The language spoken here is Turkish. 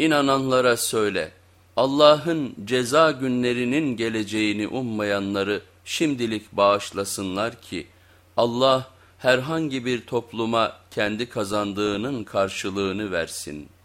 İnananlara söyle, Allah'ın ceza günlerinin geleceğini ummayanları şimdilik bağışlasınlar ki, Allah herhangi bir topluma kendi kazandığının karşılığını versin.''